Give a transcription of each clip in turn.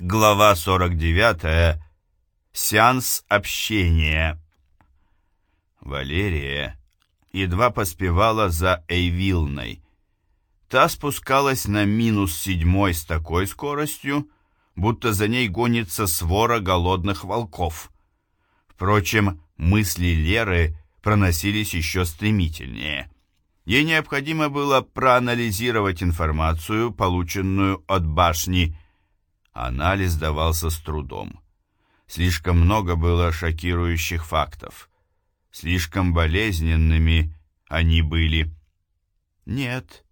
Глава 49. Сеанс общения. Валерия едва поспевала за Эйвилной. Та спускалась на минус седьмой с такой скоростью, будто за ней гонится свора голодных волков. Впрочем, мысли Леры проносились еще стремительнее. Ей необходимо было проанализировать информацию, полученную от башни Анализ давался с трудом. Слишком много было шокирующих фактов. Слишком болезненными они были. Нет,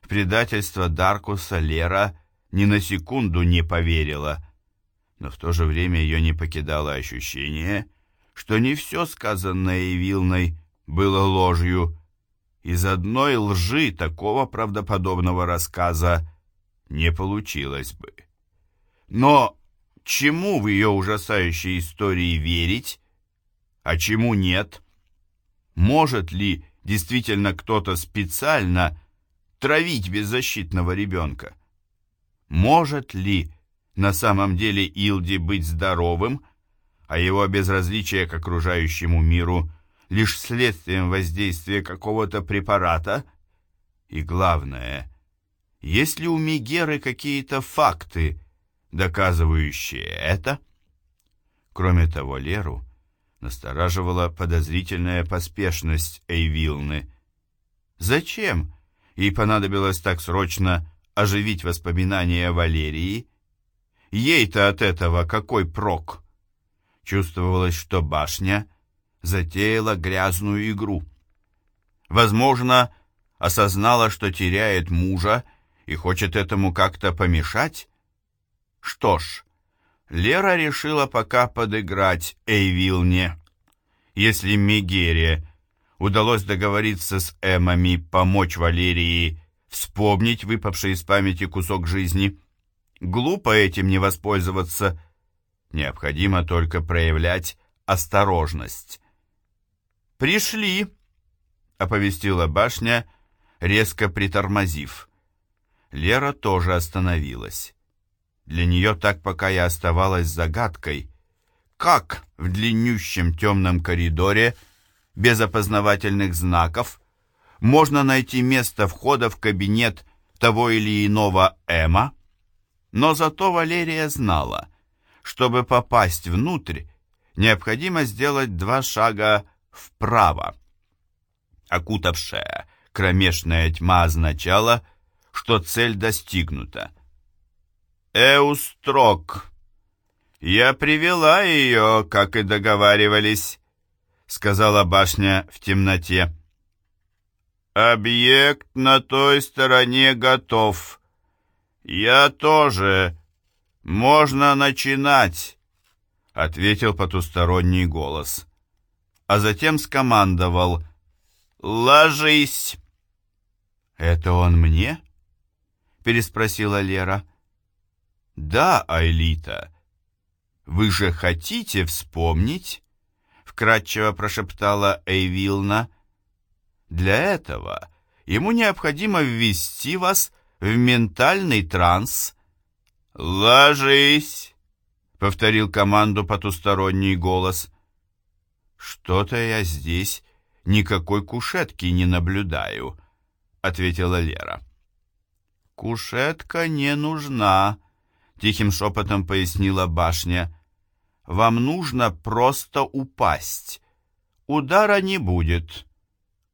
в предательство Даркуса Лера ни на секунду не поверила. Но в то же время ее не покидало ощущение, что не все сказанное Вилной было ложью. Из одной лжи такого правдоподобного рассказа не получилось бы. Но чему в ее ужасающей истории верить, а чему нет? Может ли действительно кто-то специально травить беззащитного ребенка? Может ли на самом деле Илди быть здоровым, а его безразличие к окружающему миру лишь следствием воздействия какого-то препарата? И главное, есть ли у Мегеры какие-то факты, доказывающие это. Кроме того, Леру настораживала подозрительная поспешность Эйвилны. Зачем ей понадобилось так срочно оживить воспоминания Валерии? Ей-то от этого какой прок? Чувствовалось, что башня затеяла грязную игру. Возможно, осознала, что теряет мужа и хочет этому как-то помешать? Что ж, Лера решила пока подыграть Эйвилне. Если Мегере удалось договориться с Эмами помочь Валерии вспомнить выпавший из памяти кусок жизни, глупо этим не воспользоваться. Необходимо только проявлять осторожность. «Пришли!» — оповестила башня, резко притормозив. Лера тоже остановилась. Для нее так пока и оставалось загадкой, как в длиннющем темном коридоре, без опознавательных знаков, можно найти место входа в кабинет того или иного Эма, но зато Валерия знала, чтобы попасть внутрь, необходимо сделать два шага вправо. Окутавшая кромешная тьма означала, что цель достигнута. Эустрок. Я привела ее, как и договаривались, сказала башня в темноте. Объект на той стороне готов. Я тоже. Можно начинать, ответил потусторонний голос. А затем скомандовал «Ложись!» «Это он мне?» — переспросила Лера. «Да, Айлита, вы же хотите вспомнить?» Вкратчиво прошептала Эйвилна. «Для этого ему необходимо ввести вас в ментальный транс». «Ложись!» — повторил команду потусторонний голос. «Что-то я здесь никакой кушетки не наблюдаю», — ответила Лера. «Кушетка не нужна», Тихим шепотом пояснила башня. «Вам нужно просто упасть. Удара не будет.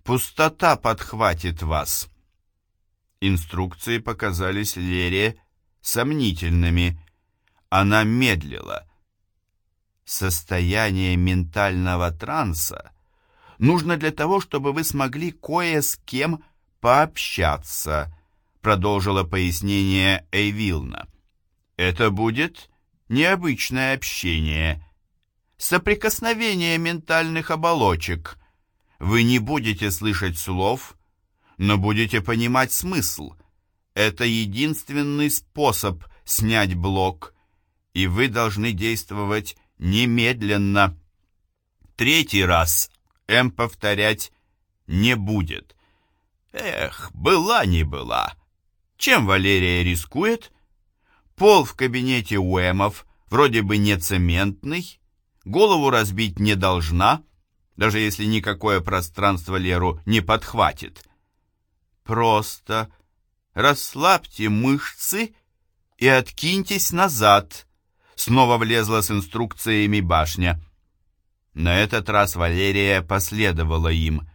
Пустота подхватит вас». Инструкции показались Лере сомнительными. Она медлила. Состояние ментального транса нужно для того, чтобы вы смогли кое с кем пообщаться, продолжила пояснение Эйвилна. Это будет необычное общение, соприкосновение ментальных оболочек. Вы не будете слышать слов, но будете понимать смысл. Это единственный способ снять блок, и вы должны действовать немедленно. Третий раз М повторять не будет. Эх, была не была. Чем Валерия рискует? Пол в кабинете Уэмов вроде бы не цементный, голову разбить не должна, даже если никакое пространство Леру не подхватит. Просто расслабьте мышцы и откиньтесь назад. Снова влезла с инструкциями башня. На этот раз Валерия последовала им.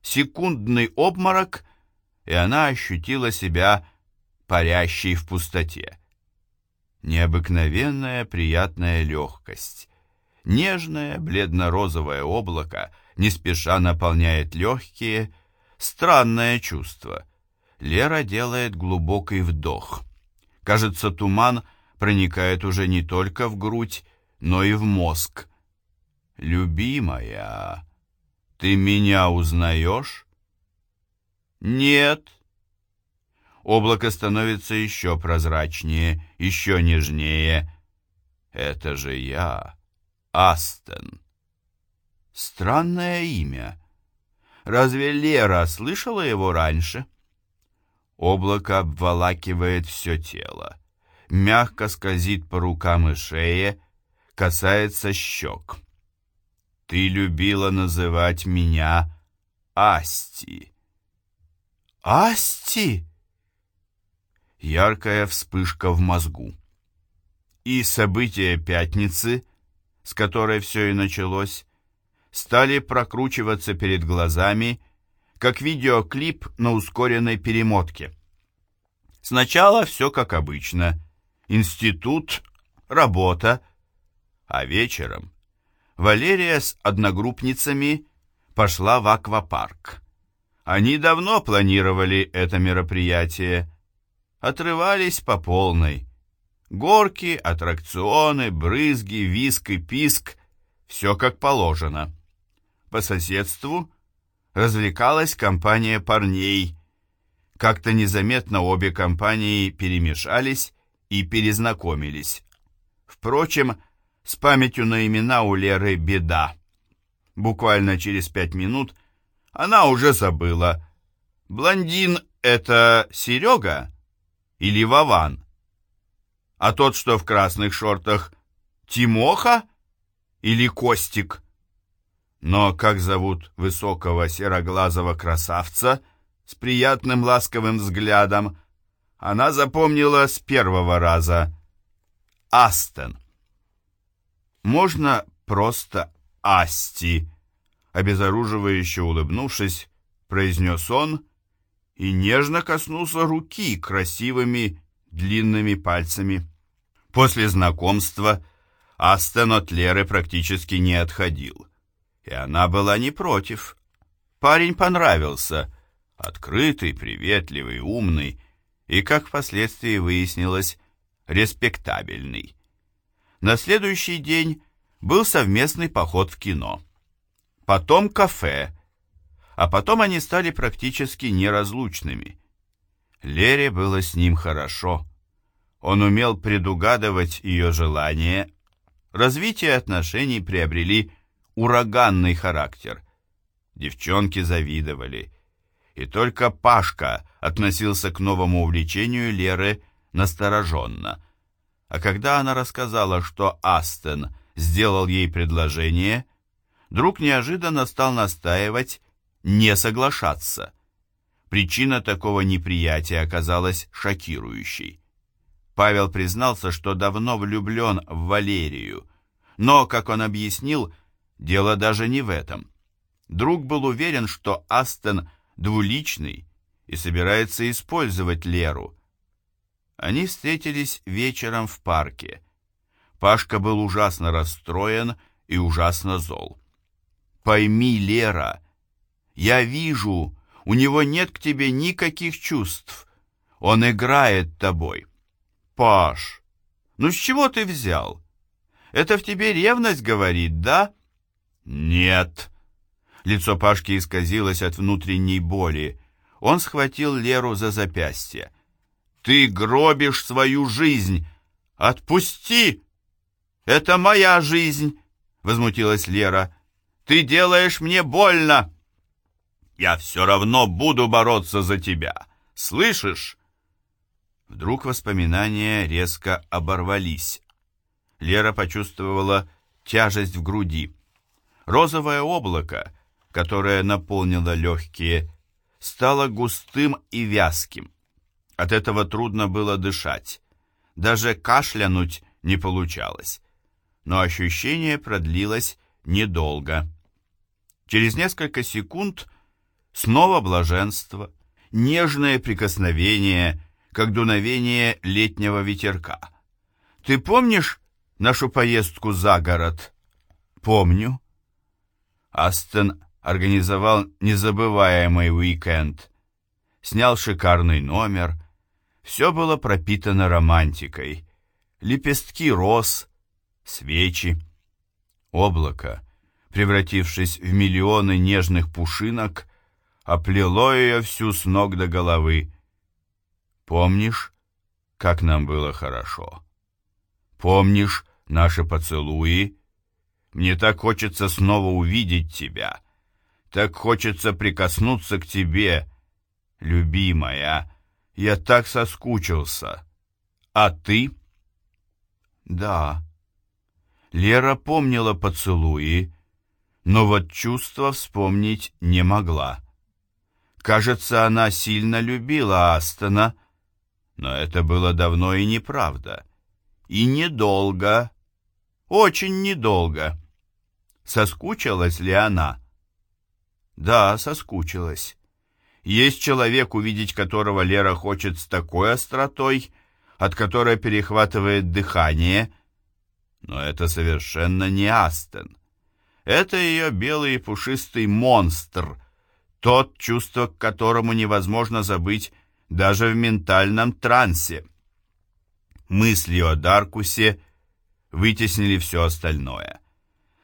Секундный обморок, и она ощутила себя парящей в пустоте. Необыкновенная приятная легкость. Нежное бледно-розовое облако не спеша наполняет легкие, странное чувство. Лера делает глубокий вдох. Кажется, туман проникает уже не только в грудь, но и в мозг. «Любимая, ты меня узнаешь?» «Нет». Облако становится еще прозрачнее, еще нежнее. «Это же я, Астен». Странное имя. Разве Лера слышала его раньше? Облако обволакивает все тело. Мягко скользит по рукам и шее, касается щек. Ты любила называть меня Асти. Асти? Яркая вспышка в мозгу. И события пятницы, с которой все и началось, стали прокручиваться перед глазами, как видеоклип на ускоренной перемотке. Сначала все как обычно. Институт, работа. А вечером Валерия с одногруппницами пошла в аквапарк. Они давно планировали это мероприятие. Отрывались по полной. Горки, аттракционы, брызги, виск и писк — все как положено. По соседству развлекалась компания парней. Как-то незаметно обе компании перемешались и перезнакомились. Впрочем, с памятью на имена у Леры беда. Буквально через пять минут она уже забыла. Блондин — это Серега или Вован? А тот, что в красных шортах, Тимоха или Костик? Но как зовут высокого сероглазого красавца с приятным ласковым взглядом, она запомнила с первого раза. Астен. Можно просто Асти, обезоруживающе улыбнувшись, произнес он и нежно коснулся руки красивыми длинными пальцами. После знакомства Астен от Леры практически не отходил. И она была не против. Парень понравился. Открытый, приветливый, умный и, как впоследствии выяснилось, респектабельный. На следующий день был совместный поход в кино. Потом кафе. А потом они стали практически неразлучными. Лере было с ним хорошо. Он умел предугадывать ее желания. Развитие отношений приобрели ураганный характер. Девчонки завидовали. И только Пашка относился к новому увлечению Леры настороженно. А когда она рассказала, что Астен сделал ей предложение, друг неожиданно стал настаивать не соглашаться. Причина такого неприятия оказалась шокирующей. Павел признался, что давно влюблен в Валерию, но, как он объяснил, Дело даже не в этом. Друг был уверен, что Астон двуличный и собирается использовать Леру. Они встретились вечером в парке. Пашка был ужасно расстроен и ужасно зол. «Пойми, Лера, я вижу, у него нет к тебе никаких чувств. Он играет тобой». «Паш, ну с чего ты взял? Это в тебе ревность говорит, да?» «Нет!» Лицо Пашки исказилось от внутренней боли. Он схватил Леру за запястье. «Ты гробишь свою жизнь! Отпусти! Это моя жизнь!» Возмутилась Лера. «Ты делаешь мне больно!» «Я все равно буду бороться за тебя! Слышишь?» Вдруг воспоминания резко оборвались. Лера почувствовала тяжесть в груди. Розовое облако, которое наполнило легкие, стало густым и вязким. От этого трудно было дышать. Даже кашлянуть не получалось. Но ощущение продлилось недолго. Через несколько секунд снова блаженство, нежное прикосновение, как дуновение летнего ветерка. «Ты помнишь нашу поездку за город?» «Помню». Астон организовал незабываемый уикенд. Снял шикарный номер. Все было пропитано романтикой. Лепестки роз, свечи. Облако, превратившись в миллионы нежных пушинок, оплело ее всю с ног до головы. Помнишь, как нам было хорошо? Помнишь наши поцелуи? Мне так хочется снова увидеть тебя. Так хочется прикоснуться к тебе, любимая. Я так соскучился. А ты? Да. Лера помнила поцелуи, но вот чувства вспомнить не могла. Кажется, она сильно любила Астона, но это было давно и неправда. И недолго, очень недолго. Соскучилась ли она? Да, соскучилась. Есть человек, увидеть которого Лера хочет с такой остротой, от которой перехватывает дыхание. Но это совершенно не Астен. Это ее белый пушистый монстр, тот, чувство к которому невозможно забыть даже в ментальном трансе. Мысли о Даркусе вытеснили все остальное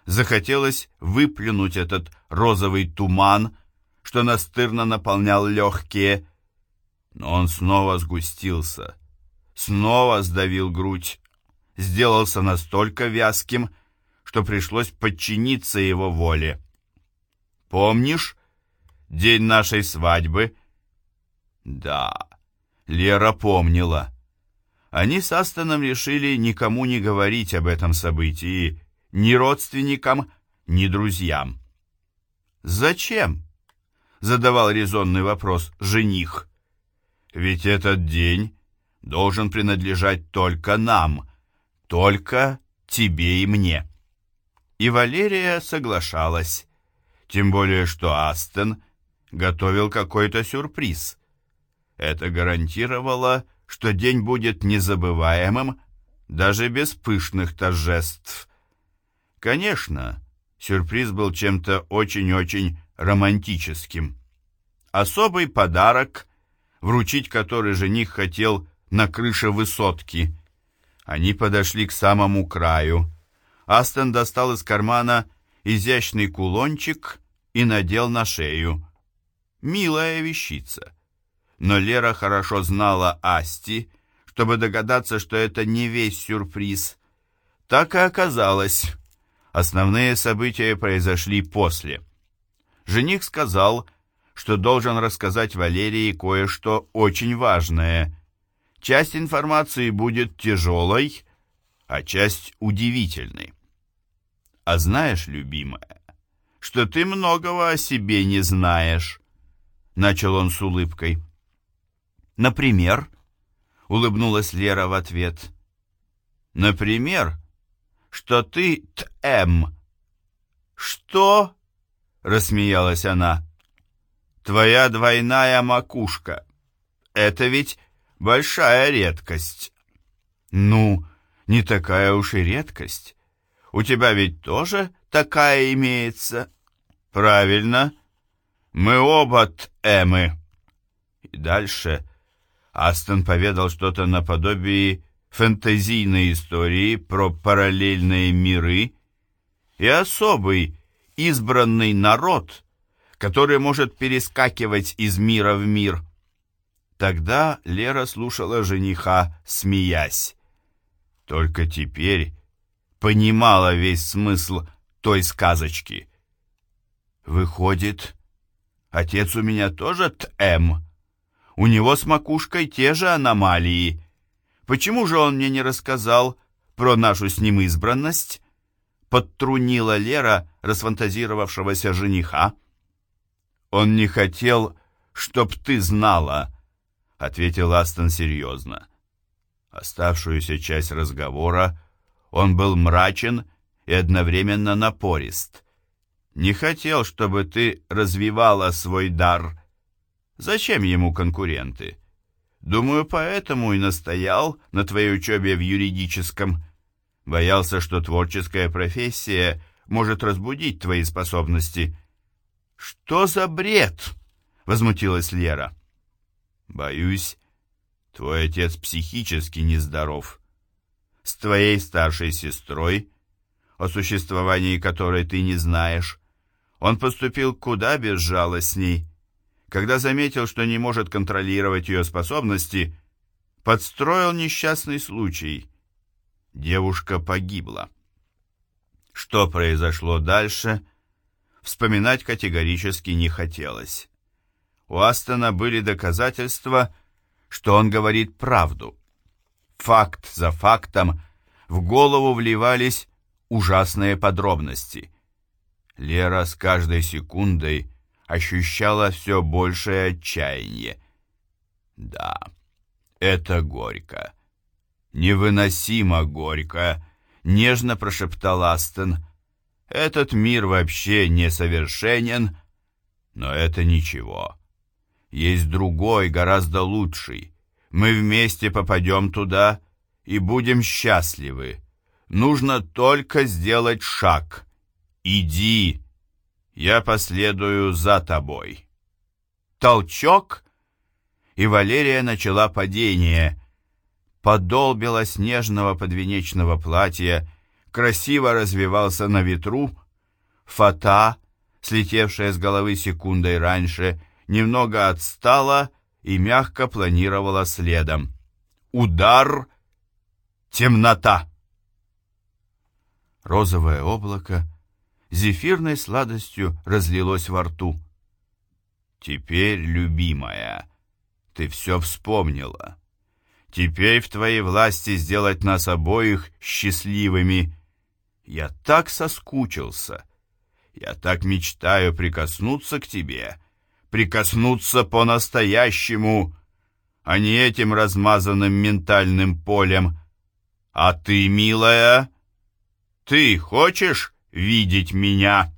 захотелось выплюнуть этот розовый туман, что настырно наполнял легкие. Но он снова сгустился, снова сдавил грудь, сделался настолько вязким, что пришлось подчиниться его воле. «Помнишь день нашей свадьбы?» «Да, Лера помнила». Они с Астоном решили никому не говорить об этом событии, ни родственникам, ни друзьям. «Зачем?» — задавал резонный вопрос жених. «Ведь этот день должен принадлежать только нам, только тебе и мне». И Валерия соглашалась, тем более что Астон готовил какой-то сюрприз. Это гарантировало, что день будет незабываемым даже без пышных торжеств. Конечно, сюрприз был чем-то очень-очень романтическим. Особый подарок, вручить который жених хотел на крыше высотки. Они подошли к самому краю. Астон достал из кармана изящный кулончик и надел на шею. Милая вещица. Но Лера хорошо знала Асти, чтобы догадаться, что это не весь сюрприз. Так и оказалось. Основные события произошли после. Жених сказал, что должен рассказать Валерии кое-что очень важное. Часть информации будет тяжелой, а часть удивительной. А знаешь, любимая, что ты многого о себе не знаешь, начал он с улыбкой. Например, улыбнулась Лера в ответ. Например, что ты Т.М. Что? Рассмеялась она. Твоя двойная макушка. Это ведь большая редкость. Ну, не такая уж и редкость. У тебя ведь тоже такая имеется. Правильно. Мы оба Т.М.ы. И дальше Астон поведал что-то наподобие фэнтезийной истории про параллельные миры и особый избранный народ, который может перескакивать из мира в мир. Тогда Лера слушала жениха, смеясь. Только теперь понимала весь смысл той сказочки. Выходит, отец у меня тоже Т.М., У него с макушкой те же аномалии. Почему же он мне не рассказал про нашу с ним избранность?» Подтрунила Лера расфантазировавшегося жениха. «Он не хотел, чтоб ты знала», — ответил Астон серьезно. Оставшуюся часть разговора он был мрачен и одновременно напорист. «Не хотел, чтобы ты развивала свой дар. Зачем ему конкуренты? Думаю, поэтому и настоял на твоей учебе в юридическом. Боялся, что творческая профессия может разбудить твои способности». «Что за бред?» — возмутилась Лера. «Боюсь, твой отец психически нездоров. С твоей старшей сестрой, о существовании которой ты не знаешь, он поступил куда безжалостней. Когда заметил, что не может контролировать ее способности, подстроил несчастный случай. Девушка погибла. Что произошло дальше, вспоминать категорически не хотелось. У Астона были доказательства, что он говорит правду. Факт за фактом в голову вливались ужасные подробности. Лера с каждой секундой ощущала все большее отчаяние. Да, это горько. Невыносимо горько, нежно прошептал Астон. Этот мир вообще несовершенен, но это ничего. Есть другой, гораздо лучший. Мы вместе попадем туда и будем счастливы. Нужно только сделать шаг. Иди, я последую за тобой. Толчок, и Валерия начала падение. Подол белоснежного подвенечного платья красиво развивался на ветру. Фата, слетевшая с головы секундой раньше, — немного отстала и мягко планировала следом. Удар! Темнота! Розовое облако зефирной сладостью разлилось во рту. «Теперь, любимая, ты все вспомнила. Теперь в твоей власти сделать нас обоих счастливыми. Я так соскучился. Я так мечтаю прикоснуться к тебе» прикоснуться по-настоящему, а не этим размазанным ментальным полем. А ты, милая, ты хочешь видеть меня?»